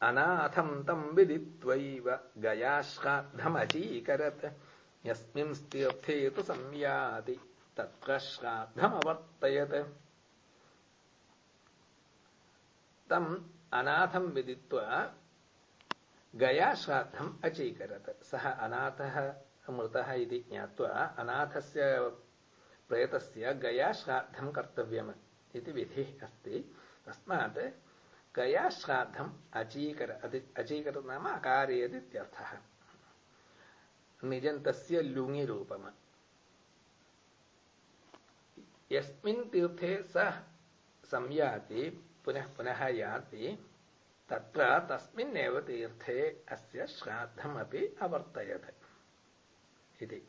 अनाथं तं विदित्वैव गयाश्राद्धमचीकरत्। यस्मिंस्तीर्थे तु संयाति तत्र श्राद्धमवर्तयत् तम् अनाथं विदित्वा गया श्राद्धम् अचीकरत्। सः अनाथः, मृतः इति ज्ञात्वा अनाथस्य प्रेतस्य गया श्राद्धं कर्तव्यम् इति विधिः अस्ति। तस्मात् गया श्राद्धम् अचीकर अचीकर नाम अकारयति इत्यर्थः निजन्तस्य लुङि रूपम् यस्मिन् तीर्थे सः संयाति, पुनः पुनः याति, तत्र तस्मिन्नेव तीर्थे अस्य श्राद्धमपि अवर्तयत्। इति।